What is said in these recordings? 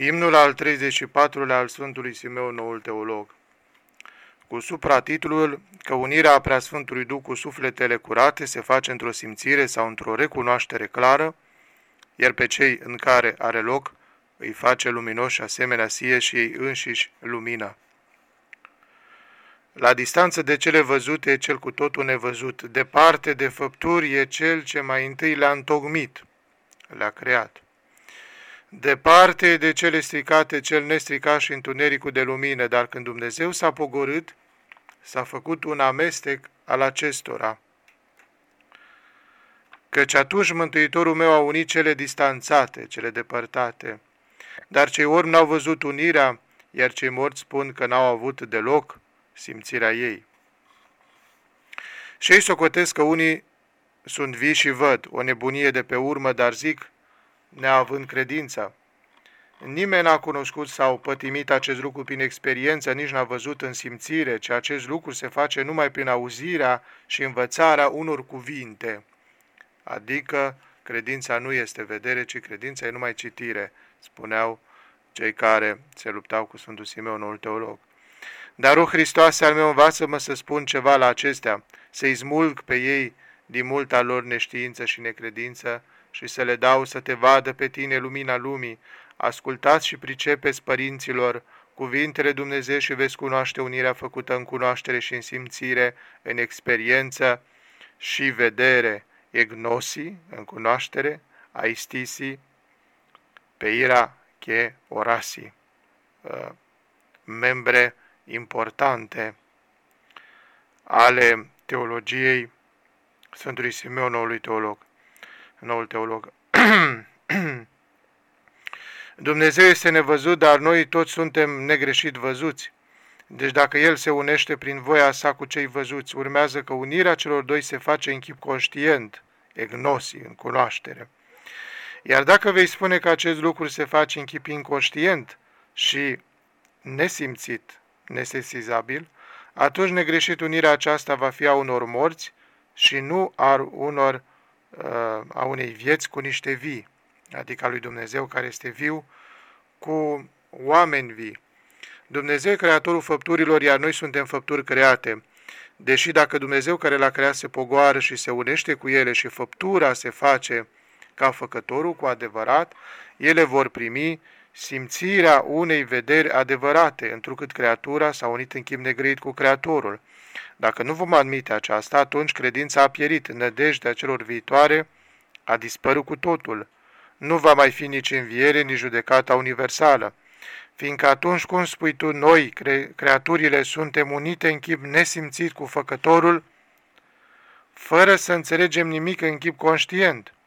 Imnul al 34-lea al Sfântului Simeon, noul teolog. Cu supratitlul că unirea Preasfântului Duh cu sufletele curate se face într-o simțire sau într-o recunoaștere clară, iar pe cei în care are loc îi face luminoși asemenea sie și ei înșiși lumina. La distanță de cele văzute e cel cu totul nevăzut, departe de făpturi e cel ce mai întâi le-a întocmit, le-a creat. Departe de cele stricate, cel nestricat și întunericul de lumină, dar când Dumnezeu s-a pogorât, s-a făcut un amestec al acestora. Căci atunci Mântuitorul meu a unit cele distanțate, cele depărtate, dar cei orbi n-au văzut unirea, iar cei morți spun că n-au avut deloc simțirea ei. Și ei socotesc că unii sunt vii și văd, o nebunie de pe urmă, dar zic, neavând credința. Nimeni n-a cunoscut sau pătimit acest lucru prin experiență, nici n-a văzut în simțire, ci acest lucru se face numai prin auzirea și învățarea unor cuvinte. Adică credința nu este vedere, ci credința e numai citire, spuneau cei care se luptau cu Sfântul Simeon, noul teolog. Dar, o Hristoase al meu, învață-mă să spun ceva la acestea, să-i smulg pe ei din multa lor neștiință și necredință și să le dau să te vadă pe tine lumina lumii. Ascultați și pricepeți părinților cuvintele Dumnezeu și veți cunoaște unirea făcută în cunoaștere și în simțire, în experiență și vedere, egnosi, în cunoaștere, aistisi, peira, che orasi, uh, membre importante ale teologiei Sfântului Simeon, noului teolog. Noul teolog. Dumnezeu este nevăzut, dar noi toți suntem negreșit văzuți. Deci dacă El se unește prin voia sa cu cei văzuți, urmează că unirea celor doi se face în chip conștient, egnosi, în cunoaștere. Iar dacă vei spune că acest lucru se face în chip inconștient și nesimțit, nesesizabil, atunci negreșit unirea aceasta va fi a unor morți și nu a unor uh, a unei vieți cu niște vii, adică a lui Dumnezeu care este viu cu oameni vii. Dumnezeu e creatorul făpturilor, iar noi suntem făpturi create. Deși dacă Dumnezeu care l-a creat se pogoară și se unește cu ele și făptura se face ca făcătorul cu adevărat, ele vor primi simțirea unei vederi adevărate, întrucât creatura s-a unit în chip negrăit cu Creatorul. Dacă nu vom admite aceasta, atunci credința a pierit, nădejdea celor viitoare a dispărut cu totul. Nu va mai fi nici înviere, nici judecata universală, fiindcă atunci, cum spui tu, noi, cre- creaturile, suntem unite în chip nesimțit cu Făcătorul, fără să înțelegem nimic în chip conștient –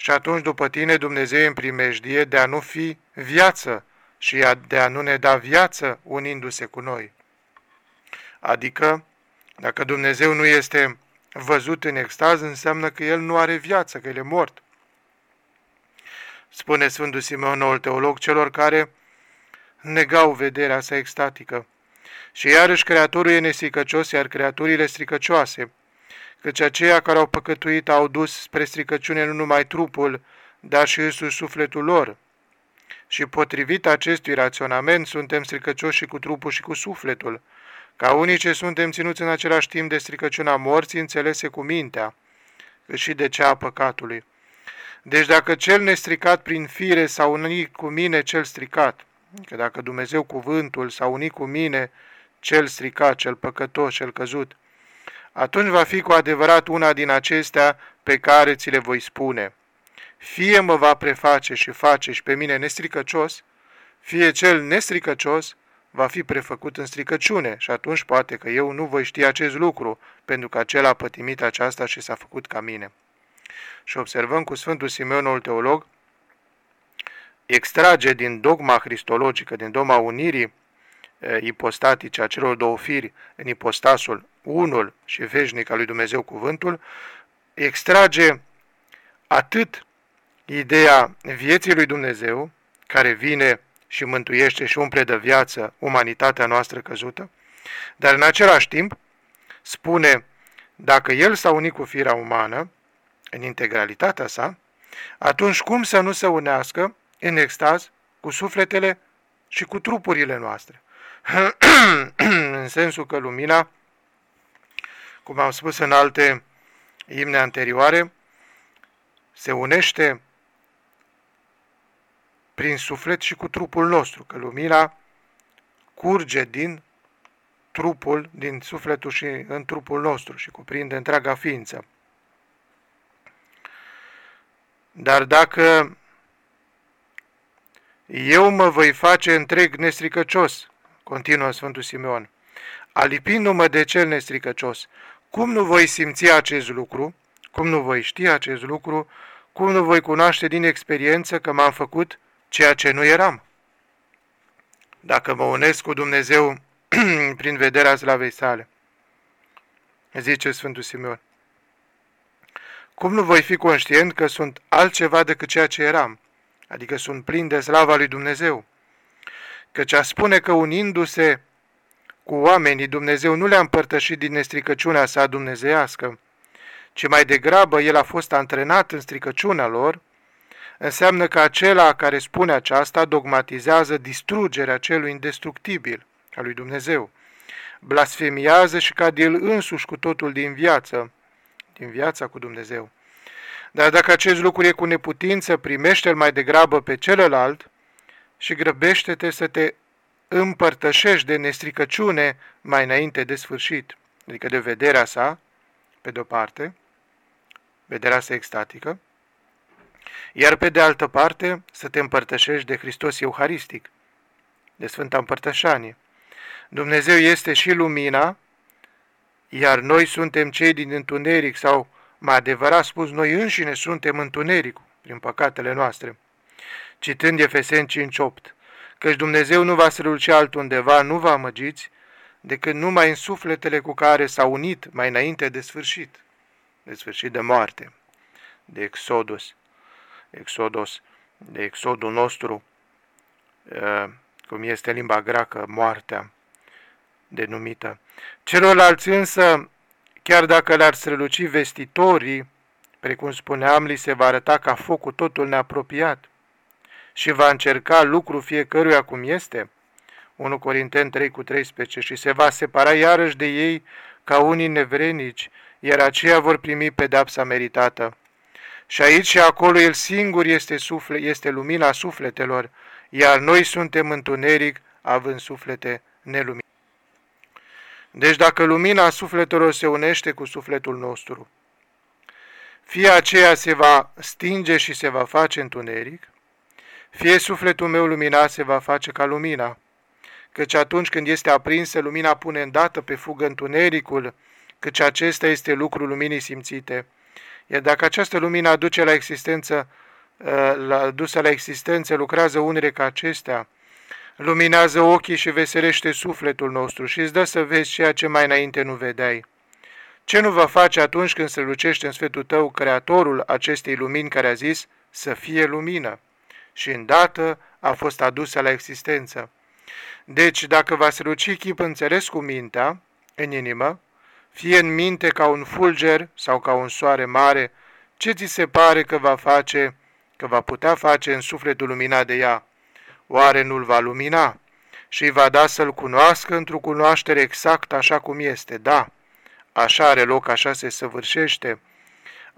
și atunci după tine Dumnezeu în primejdie de a nu fi viață și de a nu ne da viață unindu-se cu noi. Adică, dacă Dumnezeu nu este văzut în extaz, înseamnă că El nu are viață, că El e mort. Spune Sfântul Simeon, noul teolog, celor care negau vederea sa extatică. Și iarăși Creatorul e nesicăcios, iar creaturile stricăcioase – căci aceia care au păcătuit au dus spre stricăciune nu numai trupul, dar și însuși sufletul lor. Și potrivit acestui raționament, suntem stricăcioși și cu trupul și cu sufletul, ca unii ce suntem ținuți în același timp de stricăciunea morții, înțelese cu mintea, cât și de cea a păcatului. Deci dacă cel nestricat prin fire s-a unit cu mine cel stricat, că dacă Dumnezeu cuvântul s-a unit cu mine cel stricat, cel păcătos, cel căzut, atunci va fi cu adevărat una din acestea pe care ți le voi spune. Fie mă va preface și face și pe mine nestricăcios, fie cel nestricăcios va fi prefăcut în stricăciune și atunci poate că eu nu voi ști acest lucru, pentru că acela a pătimit aceasta și s-a făcut ca mine. Și observăm cu Sfântul Simeonul Teolog, extrage din dogma cristologică, din dogma unirii ipostatice a celor două firi în ipostasul unul și veșnic al lui Dumnezeu cuvântul, extrage atât ideea vieții lui Dumnezeu, care vine și mântuiește și umple de viață umanitatea noastră căzută, dar în același timp spune, dacă El s-a unit cu firea umană, în integralitatea sa, atunci cum să nu se unească în extaz cu sufletele și cu trupurile noastre. În sensul că lumina, cum am spus în alte imne anterioare, se unește prin suflet și cu trupul nostru, că lumina curge din trupul, din sufletul și în trupul nostru și cuprinde întreaga ființă. Dar dacă eu mă voi face întreg nestricăcios, continuă Sfântul Simeon, alipindu-mă de cel nestricăcios, cum nu voi simți acest lucru, cum nu voi ști acest lucru, cum nu voi cunoaște din experiență că m-am făcut ceea ce nu eram? Dacă mă unesc cu Dumnezeu prin vederea slavei sale, zice Sfântul Simeon, cum nu voi fi conștient că sunt altceva decât ceea ce eram, adică sunt plin de slava lui Dumnezeu? Căci a spune că unindu-se cu oamenii, Dumnezeu nu le-a împărtășit din nestricăciunea sa dumnezeiască, ci mai degrabă el a fost antrenat în stricăciunea lor, înseamnă că acela care spune aceasta dogmatizează distrugerea celui indestructibil al lui Dumnezeu, blasfemiază și cade el însuși cu totul din viață, din viața cu Dumnezeu. Dar dacă acest lucru e cu neputință, primește-l mai degrabă pe celălalt și grăbește-te să te împărtășești de nestricăciune mai înainte de sfârșit, adică de vederea sa, pe de-o parte, vederea sa extatică, iar pe de altă parte să te împărtășești de Hristos Euharistic, de Sfânta Împărtășanie. Dumnezeu este și lumina, iar noi suntem cei din întuneric sau, mai adevărat spus, noi înșine suntem întunericul prin păcatele noastre. Citând Efeseni 5.8 căci Dumnezeu nu va străluci altundeva, nu vă amăgiți, decât numai în sufletele cu care s-a unit mai înainte de sfârșit, de sfârșit de moarte, de exodus, exodus, de exodul nostru, cum este limba greacă, moartea denumită. Celorlalți însă, chiar dacă le-ar străluci vestitorii, precum spuneam, li se va arăta ca focul totul neapropiat și va încerca lucru fiecăruia cum este, 1 Corinteni 3 cu 13, și se va separa iarăși de ei ca unii nevrenici, iar aceia vor primi pedapsa meritată. Și aici și acolo el singur este, sufle, este lumina sufletelor, iar noi suntem întuneric, având suflete nelumine. Deci dacă lumina sufletelor se unește cu sufletul nostru, fie aceea se va stinge și se va face întuneric, fie sufletul meu lumina se va face ca lumina, căci atunci când este aprinsă, lumina pune îndată pe fugă întunericul, căci acesta este lucrul luminii simțite. Iar dacă această lumină aduce la existență, uh, la, dusă la existență, lucrează unele ca acestea, luminează ochii și veselește sufletul nostru și îți dă să vezi ceea ce mai înainte nu vedeai. Ce nu va face atunci când se lucește în sfetul tău creatorul acestei lumini care a zis să fie lumină? Și îndată a fost adusă la existență. Deci, dacă va străluci chip înțeles cu mintea, în inimă, fie în minte ca un fulger sau ca un soare mare, ce ți se pare că va face, că va putea face în sufletul luminat de ea? Oare nu-l va lumina? Și îi va da să-l cunoască într-o cunoaștere exact așa cum este, da, așa are loc, așa se săvârșește,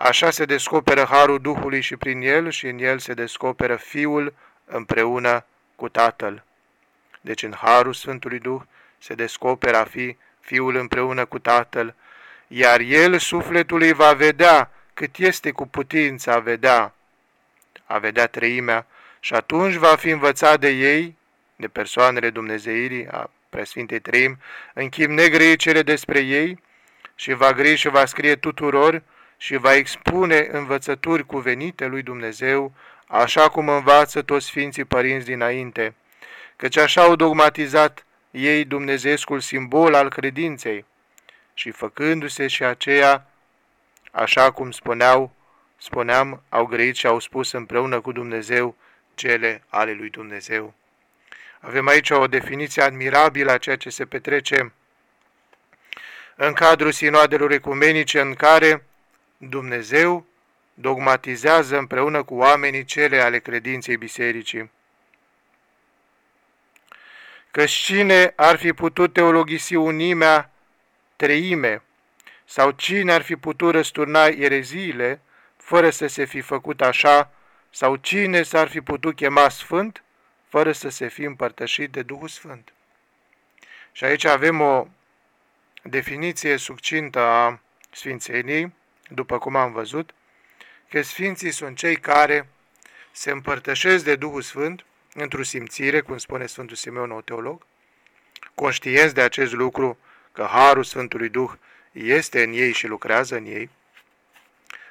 Așa se descoperă Harul Duhului și prin el și în el se descoperă Fiul împreună cu Tatăl. Deci în Harul Sfântului Duh se descoperă a fi Fiul împreună cu Tatăl, iar el sufletului va vedea cât este cu putință a vedea, a vedea treimea, și atunci va fi învățat de ei, de persoanele Dumnezeirii, a Preasfintei Treim, în chip negrei cele despre ei, și va gri și va scrie tuturor, și va expune învățături cuvenite lui Dumnezeu, așa cum învață toți Sfinții Părinți dinainte, căci așa au dogmatizat ei Dumnezeescul simbol al credinței și făcându-se și aceea, așa cum spuneau, spuneam, au grăit și au spus împreună cu Dumnezeu cele ale lui Dumnezeu. Avem aici o definiție admirabilă a ceea ce se petrece în cadrul sinoadelor ecumenice în care Dumnezeu dogmatizează împreună cu oamenii cele ale credinței bisericii. că cine ar fi putut teologisi unimea treime, sau cine ar fi putut răsturna ereziile, fără să se fi făcut așa, sau cine s-ar fi putut chema sfânt, fără să se fi împărtășit de Duhul Sfânt. Și aici avem o definiție succintă a Sfințeniei, după cum am văzut, că Sfinții sunt cei care se împărtășesc de Duhul Sfânt într-o simțire, cum spune Sfântul Simeon, o teolog, conștienți de acest lucru că Harul Sfântului Duh este în ei și lucrează în ei,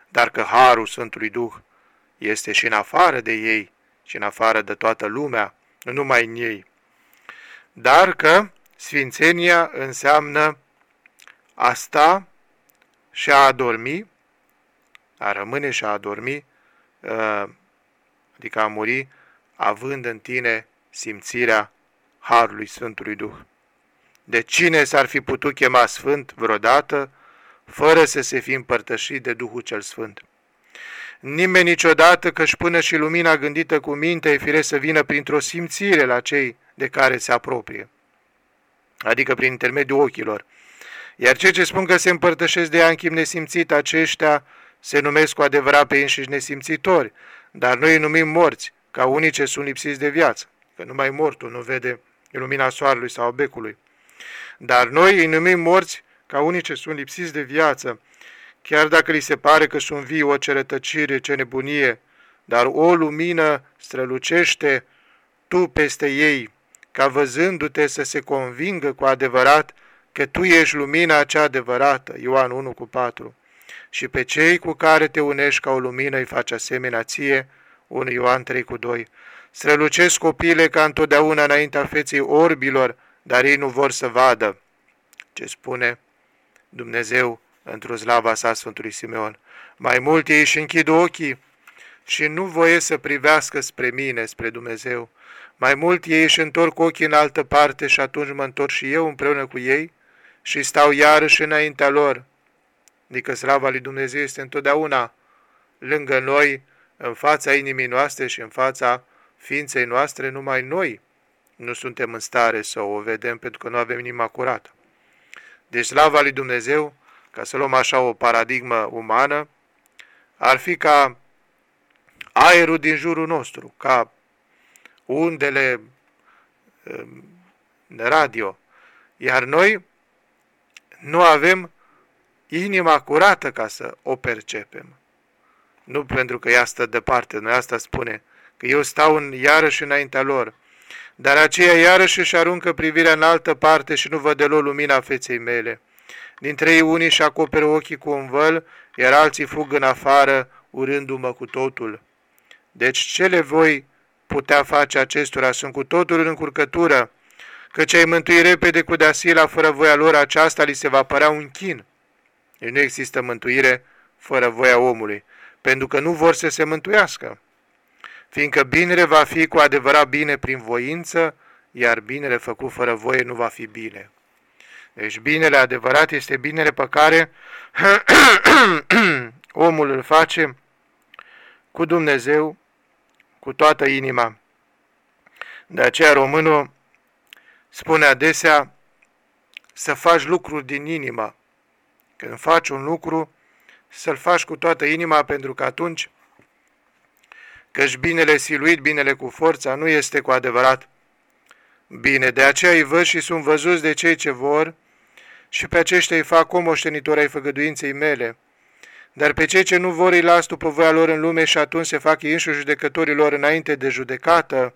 dar că Harul Sfântului Duh este și în afară de ei și în afară de toată lumea, nu numai în ei, dar că Sfințenia înseamnă a sta și a adormi, a rămâne și a adormi, ă, adică a muri, având în tine simțirea Harului Sfântului Duh. De cine s-ar fi putut chema Sfânt vreodată, fără să se fi împărtășit de Duhul cel Sfânt? Nimeni niciodată că-și până și lumina gândită cu minte e fire să vină printr-o simțire la cei de care se apropie, adică prin intermediul ochilor. Iar cei ce spun că se împărtășesc de ea în chip nesimțit, aceștia se numesc cu adevărat pe înșiși nesimțitori, dar noi îi numim morți, ca unii ce sunt lipsiți de viață, că numai mortul nu vede lumina soarelui sau a becului. Dar noi îi numim morți ca unii ce sunt lipsiți de viață, chiar dacă li se pare că sunt vii o cerătăcire, ce nebunie, dar o lumină strălucește tu peste ei, ca văzându-te să se convingă cu adevărat că tu ești lumina cea adevărată, Ioan 1 cu 4, și pe cei cu care te unești ca o lumină îi faci asemenea ție, 1 Ioan 3 cu 2. Strălucesc copile ca întotdeauna înaintea feței orbilor, dar ei nu vor să vadă. Ce spune Dumnezeu într-o slava sa Sfântului Simeon. Mai mult ei își închid ochii și nu voie să privească spre mine, spre Dumnezeu. Mai mult ei își întorc ochii în altă parte și atunci mă întorc și eu împreună cu ei și stau iarăși înaintea lor. Adică slava lui Dumnezeu este întotdeauna lângă noi, în fața inimii noastre și în fața ființei noastre, numai noi nu suntem în stare să o vedem pentru că nu avem inima curată. Deci slava lui Dumnezeu, ca să luăm așa o paradigmă umană, ar fi ca aerul din jurul nostru, ca undele um, radio, iar noi nu avem inima curată ca să o percepem. Nu pentru că ea stă departe, noi asta spune, că eu stau în, iarăși înaintea lor, dar aceia iarăși își aruncă privirea în altă parte și nu văd deloc lumina feței mele. Dintre ei unii își acoperă ochii cu un văl, iar alții fug în afară, urându-mă cu totul. Deci ce le voi putea face acestora? Sunt cu totul în încurcătură, căci ai mântui repede cu deasila fără voia lor, aceasta li se va părea un chin. Deci nu există mântuire fără voia omului, pentru că nu vor să se mântuiască fiindcă binele va fi cu adevărat bine prin voință, iar binele făcut fără voie nu va fi bine. Deci binele adevărat este binele pe care omul îl face cu Dumnezeu, cu toată inima. De aceea românul spune adesea să faci lucruri din inimă. Când faci un lucru, să-l faci cu toată inima, pentru că atunci căci binele siluit, binele cu forța, nu este cu adevărat bine. De aceea îi văd și sunt văzuți de cei ce vor și pe aceștia îi fac o moștenitori ai făgăduinței mele. Dar pe cei ce nu vor îi las după voia lor în lume și atunci se fac ei înșiși judecătorii lor înainte de judecată,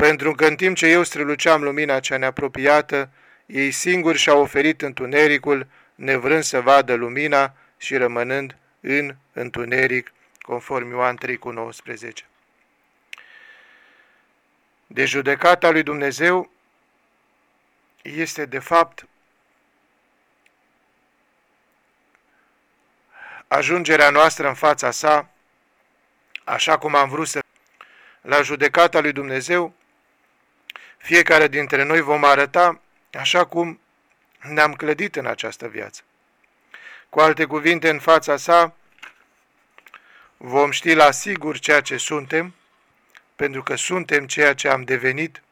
pentru că în timp ce eu străluceam lumina cea neapropiată, ei singuri și-au oferit întunericul, nevrând să vadă lumina și rămânând în întuneric conform Ioan 3 cu 19. De judecata lui Dumnezeu este de fapt ajungerea noastră în fața sa, așa cum am vrut să la judecata lui Dumnezeu, fiecare dintre noi vom arăta așa cum ne-am clădit în această viață. Cu alte cuvinte, în fața sa, vom ști la sigur ceea ce suntem, pentru că suntem ceea ce am devenit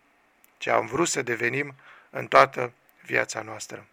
ce am vrut să devenim în toată viața noastră.